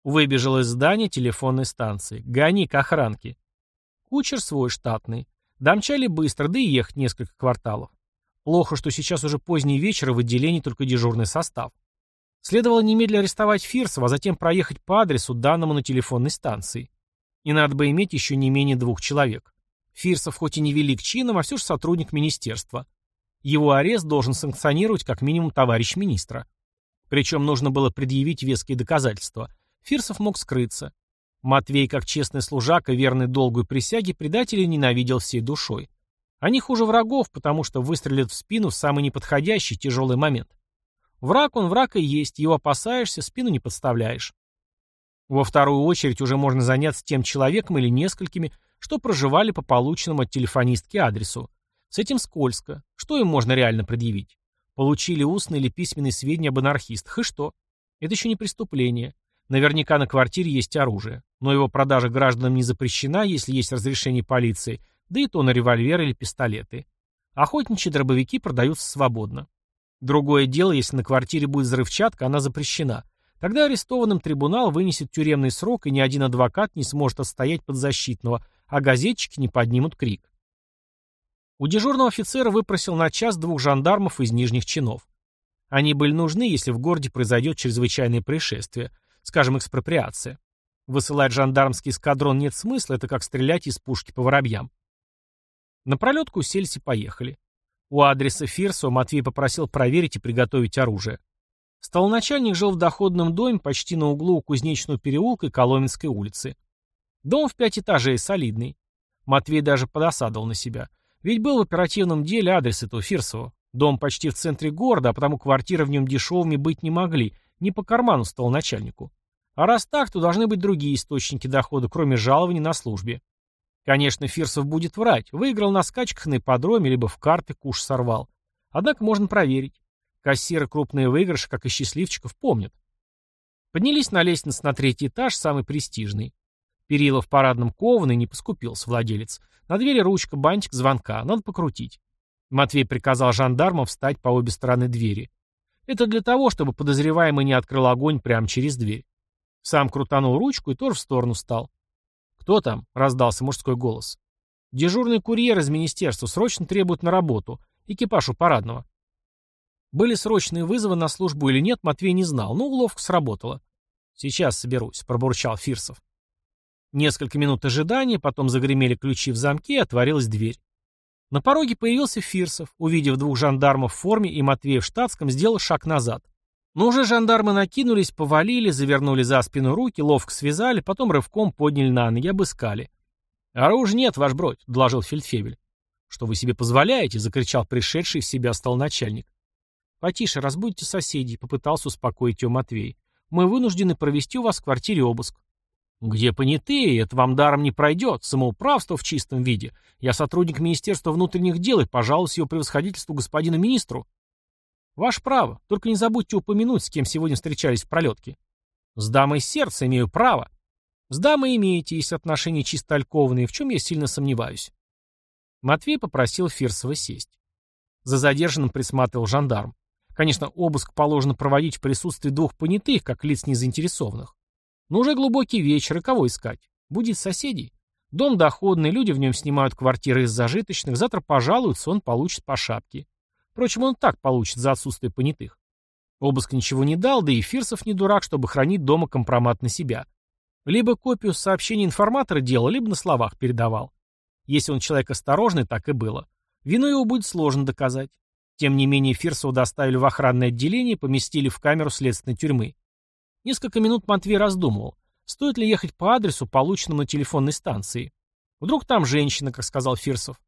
Выбежал из здания телефонной станции. Гони к охранке. Кучер свой штатный. Домчали быстро, да и ехать несколько кварталов. Плохо, что сейчас уже поздний вечер, и в отделении только дежурный состав. Следовало немедленно арестовать Фирсова, а затем проехать по адресу, данному на телефонной станции. И надо бы иметь еще не менее двух человек. Фирсов хоть и не велик чином, а все же сотрудник министерства. Его арест должен санкционировать как минимум товарищ министра. Причем нужно было предъявить веские доказательства – Фирсов мог скрыться. Матвей, как честный служака, верный долгу и присяге, предателей ненавидел всей душой. Они хуже врагов, потому что выстрелят в спину в самый неподходящий, тяжелый момент. Враг он враг и есть, его опасаешься, спину не подставляешь. Во вторую очередь уже можно заняться тем человеком или несколькими, что проживали по полученному от телефонистки адресу. С этим скользко. Что им можно реально предъявить? Получили устные или письменные сведения об анархистах, и что? Это еще не преступление. Наверняка на квартире есть оружие, но его продажа гражданам не запрещена, если есть разрешение полиции, да и то на револьверы или пистолеты. Охотничьи дробовики продаются свободно. Другое дело, если на квартире будет взрывчатка, она запрещена. Тогда арестованным трибунал вынесет тюремный срок, и ни один адвокат не сможет отстоять подзащитного, а газетчики не поднимут крик. У дежурного офицера выпросил на час двух жандармов из нижних чинов. Они были нужны, если в городе произойдет чрезвычайное происшествие, скажем, экспроприация. Высылать жандармский эскадрон нет смысла, это как стрелять из пушки по воробьям. На пролетку уселись и поехали. У адреса Фирсова Матвей попросил проверить и приготовить оружие. Столоначальник жил в доходном доме почти на углу Кузнечного переулка и Коломенской улицы. Дом в пять этажей, солидный. Матвей даже подосадовал на себя. Ведь был в оперативном деле адрес этого Фирсова. Дом почти в центре города, а потому квартиры в нем дешевыми быть не могли, не по карману стал начальнику. А раз так, то должны быть другие источники дохода, кроме жалований на службе. Конечно, Фирсов будет врать. Выиграл на скачках на ипподроме, либо в карты куш сорвал. Однако можно проверить. Кассиры крупные выигрыши, как и счастливчиков, помнят. Поднялись на лестницу на третий этаж, самый престижный. Перила в парадном кованой, не поскупился владелец. На двери ручка, бантик, звонка. Надо покрутить. Матвей приказал жандармам встать по обе стороны двери. Это для того, чтобы подозреваемый не открыл огонь прямо через дверь. Сам крутанул ручку и тоже в сторону встал. «Кто там?» — раздался мужской голос. «Дежурный курьер из министерства срочно требует на работу. Экипаж у парадного». Были срочные вызовы на службу или нет, Матвей не знал, но уловка сработала. «Сейчас соберусь», — пробурчал Фирсов. Несколько минут ожидания, потом загремели ключи в замке и отворилась дверь. На пороге появился Фирсов, увидев двух жандармов в форме и Матвея в штатском, сделал шаг назад. Но уже жандармы накинулись, повалили, завернули за спину руки, ловко связали, потом рывком подняли на ноги, обыскали. «Оружия нет, ваш бродь», — доложил фельдфебель. «Что вы себе позволяете?» — закричал пришедший в себя стал начальник. «Потише, разбудите соседей», — попытался успокоить ее Матвей. «Мы вынуждены провести у вас в квартире обыск». «Где понятые? Это вам даром не пройдет. Самоуправство в чистом виде. Я сотрудник Министерства внутренних дел и пожалуюсь его превосходительству господину министру». «Ваше право. Только не забудьте упомянуть, с кем сегодня встречались в пролетке». «С дамой сердца имею право». «С дамой имеете, есть отношения чисто альковные, в чем я сильно сомневаюсь». Матвей попросил Фирсова сесть. За задержанным присматривал жандарм. Конечно, обыск положено проводить в присутствии двух понятых, как лиц незаинтересованных. Но уже глубокий вечер, и кого искать? Будет соседей. Дом доходный, люди в нем снимают квартиры из зажиточных, завтра пожалуются, он получит по шапке. Впрочем, он так получит за отсутствие понятых. Обыск ничего не дал, да и Фирсов не дурак, чтобы хранить дома компромат на себя. Либо копию сообщения информатора делал, либо на словах передавал. Если он человек осторожный, так и было. Вину его будет сложно доказать. Тем не менее, Фирсова доставили в охранное отделение и поместили в камеру следственной тюрьмы. Несколько минут Матвей раздумывал, стоит ли ехать по адресу, полученному на телефонной станции. Вдруг там женщина, как сказал Фирсов.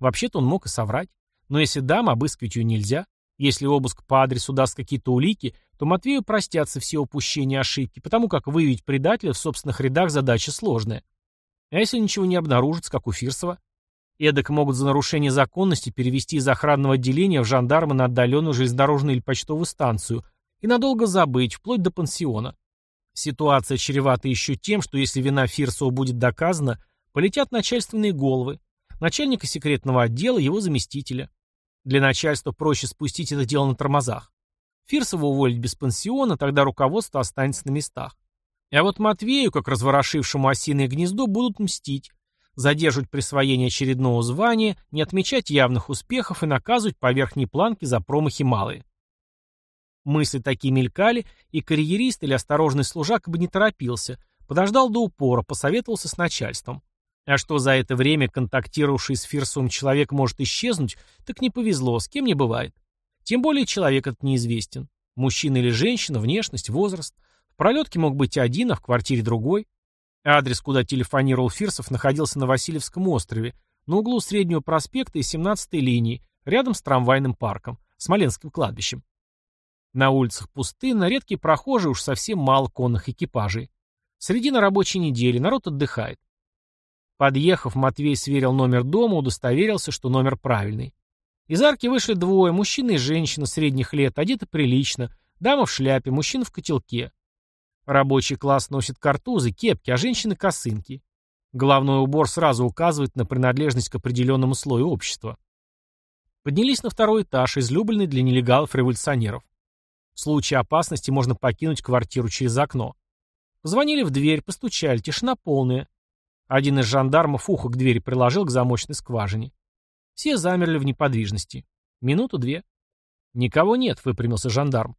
Вообще-то он мог и соврать. Но если дам, обыскивать ее нельзя. Если обыск по адресу даст какие-то улики, то Матвею простятся все упущения и ошибки, потому как выявить предателя в собственных рядах задача сложная. А если ничего не обнаружится, как у Фирсова? Эдак могут за нарушение законности перевести из охранного отделения в жандармы на отдаленную железнодорожную или почтовую станцию, и надолго забыть, вплоть до пансиона. Ситуация чревата еще тем, что если вина Фирсова будет доказана, полетят начальственные головы, начальника секретного отдела, его заместителя. Для начальства проще спустить это дело на тормозах. Фирсова уволить без пансиона, тогда руководство останется на местах. А вот Матвею, как разворошившему осиное гнездо, будут мстить, задерживать присвоение очередного звания, не отмечать явных успехов и наказывать по верхней планке за промахи малые. Мысли такие мелькали, и карьерист или осторожный служак бы не торопился, подождал до упора, посоветовался с начальством. А что за это время контактировавший с Фирсовым человек может исчезнуть, так не повезло, с кем не бывает. Тем более человек этот неизвестен. Мужчина или женщина, внешность, возраст. В пролетке мог быть один, а в квартире другой. Адрес, куда телефонировал Фирсов, находился на Васильевском острове, на углу Среднего проспекта и 17-й линии, рядом с трамвайным парком, Смоленским кладбищем. На улицах пустынно, редкие прохожие, уж совсем мало конных экипажей. Средина рабочей недели, народ отдыхает. Подъехав, Матвей сверил номер дома, удостоверился, что номер правильный. Из арки вышли двое, мужчина и женщина средних лет, одеты прилично, дама в шляпе, мужчина в котелке. Рабочий класс носит картузы, кепки, а женщины косынки. Головной убор сразу указывает на принадлежность к определенному слою общества. Поднялись на второй этаж, излюбленный для нелегалов-революционеров. В случае опасности можно покинуть квартиру через окно. Позвонили в дверь, постучали, тишина полная. Один из жандармов ухо к двери приложил к замочной скважине. Все замерли в неподвижности. Минуту-две. «Никого нет», — выпрямился жандарм.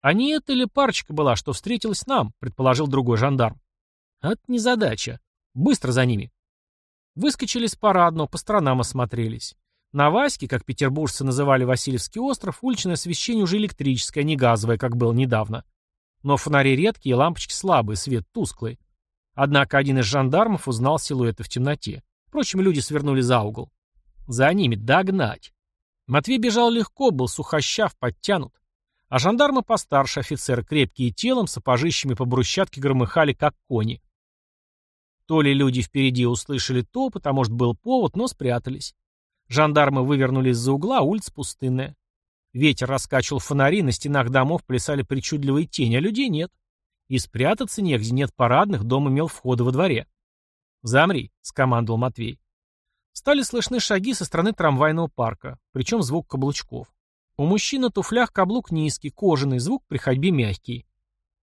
«А не это ли парочка была, что встретилась нам?» — предположил другой жандарм. «Это незадача. Быстро за ними». Выскочили с парадного, по сторонам осмотрелись. На Ваське, как петербуржцы называли Васильевский остров, уличное освещение уже электрическое, не газовое, как было недавно. Но фонари редкие, лампочки слабые, свет тусклый. Однако один из жандармов узнал силуэты в темноте. Впрочем, люди свернули за угол. За ними догнать. Матвей бежал легко, был сухощав, подтянут. А жандармы постарше, офицеры крепкие телом, сапожищами по брусчатке громыхали, как кони. То ли люди впереди услышали топот, а может был повод, но спрятались. Жандармы вывернулись за угла, улица пустынная. Ветер раскачивал фонари, на стенах домов плясали причудливые тени, а людей нет. И спрятаться негде, нет парадных, дом имел входы во дворе. «Замри», — скомандовал Матвей. Стали слышны шаги со стороны трамвайного парка, причем звук каблучков. У мужчин на туфлях каблук низкий, кожаный, звук при ходьбе мягкий.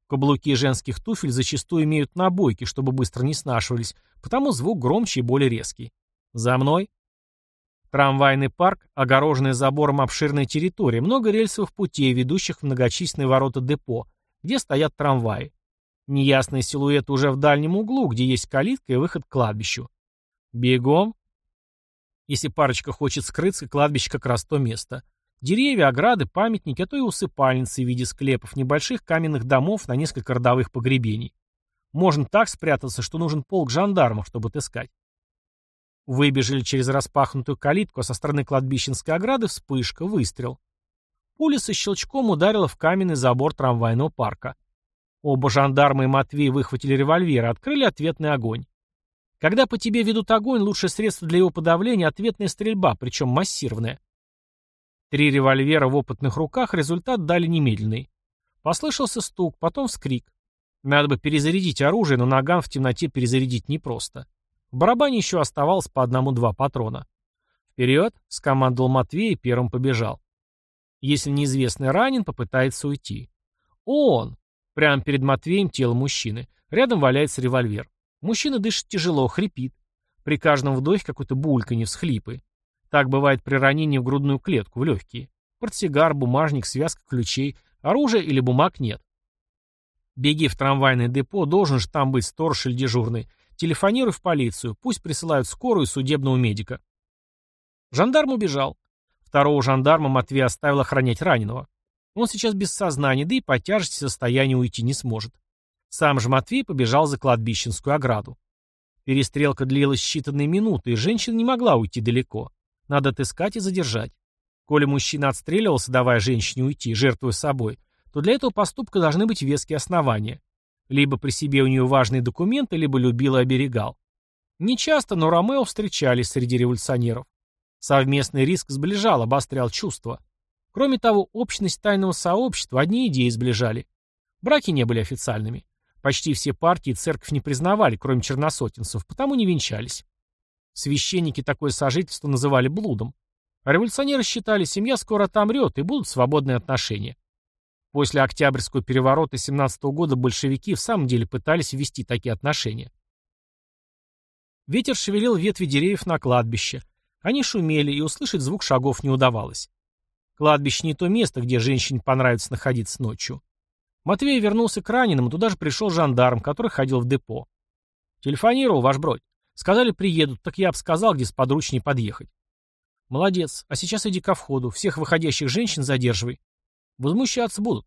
Каблуки женских туфель зачастую имеют набойки, чтобы быстро не снашивались, потому звук громче и более резкий. «За мной!» Трамвайный парк, огороженный забором обширная территория, много рельсовых путей, ведущих в многочисленные ворота депо, где стоят трамваи. Неясные силуэты уже в дальнем углу, где есть калитка и выход к кладбищу. Бегом, если парочка хочет скрыться, кладбище как раз то место. Деревья, ограды, памятники, а то и усыпальницы в виде склепов, небольших каменных домов на несколько родовых погребений. Можно так спрятаться, что нужен полк жандармов, чтобы отыскать. Выбежали через распахнутую калитку, а со стороны кладбищенской ограды вспышка, выстрел. Пуля со щелчком ударила в каменный забор трамвайного парка. Оба жандарма и Матвей выхватили револьверы, открыли ответный огонь. Когда по тебе ведут огонь, лучшее средство для его подавления – ответная стрельба, причем массированная. Три револьвера в опытных руках результат дали немедленный. Послышался стук, потом вскрик. Надо бы перезарядить оружие, но наган в темноте перезарядить непросто. В барабане еще оставалось по одному-два патрона. «Вперед!» — скомандовал Матвей и первым побежал. Если неизвестный ранен, попытается уйти. Он! Прямо перед Матвеем тело мужчины. Рядом валяется револьвер. Мужчина дышит тяжело, хрипит. При каждом вдохе какой-то бульканье, всхлипы. Так бывает при ранении в грудную клетку, в легкие. Портсигар, бумажник, связка ключей. Оружия или бумаг нет. Беги в трамвайное депо, должен же там быть сторож или дежурный. Телефонируй в полицию, пусть присылают скорую и судебного медика. Жандарм убежал. Второго жандарма Матвей оставил охранять раненого. Он сейчас без сознания, да и по тяжести состояния уйти не сможет. Сам же Матвей побежал за кладбищенскую ограду. Перестрелка длилась считанные минуты, и женщина не могла уйти далеко. Надо отыскать и задержать. Коли мужчина отстреливался, давая женщине уйти, жертвуя собой, то для этого поступка должны быть веские основания. Либо при себе у нее важные документы, либо любил и оберегал. Нечасто, но Ромео встречались среди революционеров. Совместный риск сближал, обострял чувства. Кроме того, общность тайного сообщества одни идеи сближали. Браки не были официальными. Почти все партии церковь не признавали, кроме черносотенцев, потому не венчались. Священники такое сожительство называли блудом. А революционеры считали, семья скоро отомрет и будут свободные отношения. После Октябрьского переворота 17 года большевики в самом деле пытались ввести такие отношения. Ветер шевелил ветви деревьев на кладбище. Они шумели, и услышать звук шагов не удавалось. Кладбище не то место, где женщине понравится находиться ночью. Матвей вернулся к раненым, туда же пришел жандарм, который ходил в депо. «Телефонировал, ваш бродь. Сказали, приедут, так я бы сказал, где сподручнее подъехать». «Молодец. А сейчас иди ко входу. Всех выходящих женщин задерживай». «Возмущаться будут».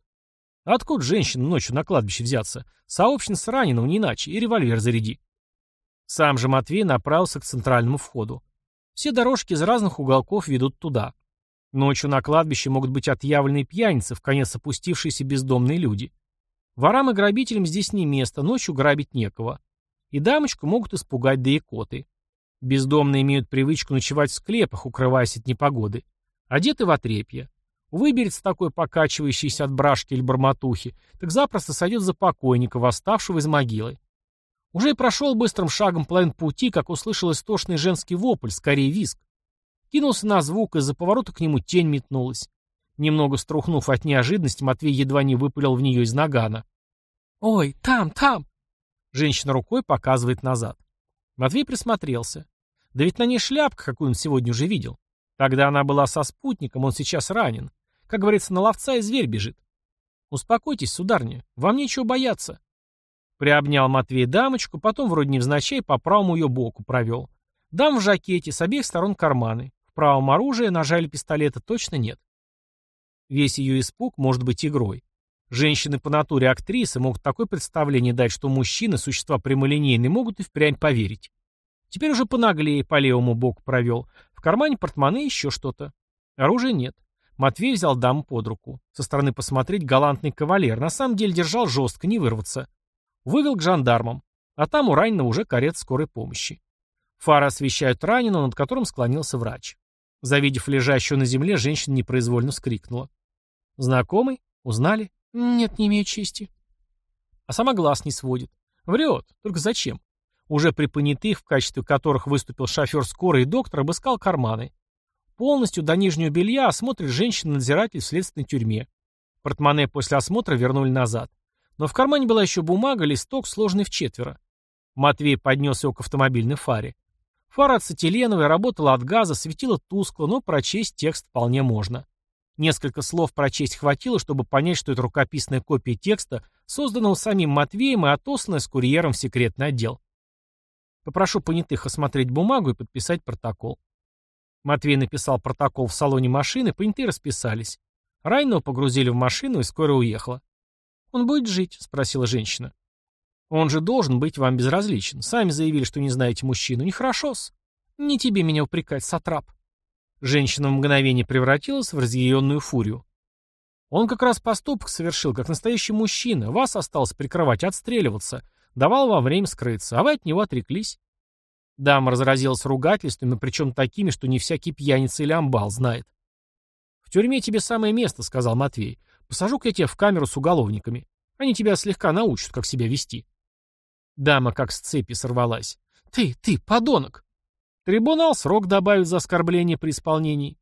«Откуда женщины ночью на кладбище взяться? Сообщница раненого, не иначе, и револьвер заряди». Сам же Матвей направился к центральному входу. Все дорожки из разных уголков ведут туда. Ночью на кладбище могут быть отъявленные пьяницы, в конец опустившиеся бездомные люди. Ворам и грабителям здесь не место, ночью грабить некого. И дамочку могут испугать да икоты. Бездомные имеют привычку ночевать в склепах, укрываясь от непогоды. Одеты в отрепье. Выберется такой покачивающийся от брашки или барматухи, так запросто сойдет за покойника, восставшего из могилы. Уже и прошел быстрым шагом половин пути, как услышал истошный женский вопль, скорее виск. Кинулся на звук, из-за поворота к нему тень метнулась. Немного струхнув от неожиданности, Матвей едва не выпалил в нее из нагана. «Ой, там, там!» Женщина рукой показывает назад. Матвей присмотрелся. Да ведь на ней шляпка, какую он сегодня уже видел. Тогда она была со спутником, он сейчас ранен. Как говорится, на ловца и зверь бежит. Успокойтесь, сударня, вам нечего бояться. Приобнял Матвей дамочку, потом вроде невзначай по правому ее боку провел. Дам в жакете, с обеих сторон карманы. В правом оружие, ножа или пистолета точно нет. Весь ее испуг может быть игрой. Женщины по натуре актрисы могут такое представление дать, что мужчины, существа прямолинейные, могут и впрямь поверить. Теперь уже понаглее по левому боку провел. В кармане портмоне еще что-то. Оружия нет. Матвей взял даму под руку. Со стороны посмотреть галантный кавалер. На самом деле держал жестко, не вырваться. Вывел к жандармам. А там у раненого уже карет скорой помощи. Фары освещают раненого, над которым склонился врач. Завидев лежащего на земле, женщина непроизвольно вскрикнула. «Знакомый? Узнали?» «Нет, не имею чести». А сама глаз не сводит. Врет. Только зачем? Уже при понятых, в качестве которых выступил шофер скорой и доктор, обыскал карманы. Полностью до нижнего белья осмотрит женщина-надзиратель в следственной тюрьме. Портмоне после осмотра вернули назад. Но в кармане была еще бумага, листок, сложенный в четверо. Матвей поднес его к автомобильной фаре. Фара ацетиленовая, работала от газа, светила тускло, но прочесть текст вполне можно. Несколько слов прочесть хватило, чтобы понять, что это рукописная копия текста, созданного самим Матвеем и отосланная с курьером в секретный отдел. Попрошу понятых осмотреть бумагу и подписать протокол. Матвей написал протокол в салоне машины, понятые расписались. Райного погрузили в машину и скоро уехала. «Он будет жить?» — спросила женщина. «Он же должен быть вам безразличен. Сами заявили, что не знаете мужчину. Нехорошо-с. Не тебе меня упрекать, сатрап». Женщина в мгновение превратилась в разъяренную фурию. Он как раз поступок совершил, как настоящий мужчина. Вас осталось прикрывать, отстреливаться. Давал вам время скрыться, а вы от него отреклись. Дама разразилась ругательствами, причем такими, что не всякий пьяница или амбал знает. «В тюрьме тебе самое место», — сказал Матвей. «Посажу-ка я тебя в камеру с уголовниками. Они тебя слегка научат, как себя вести». Дама как с цепи сорвалась. «Ты, ты, подонок!» Трибунал срок добавит за оскорбление при исполнении.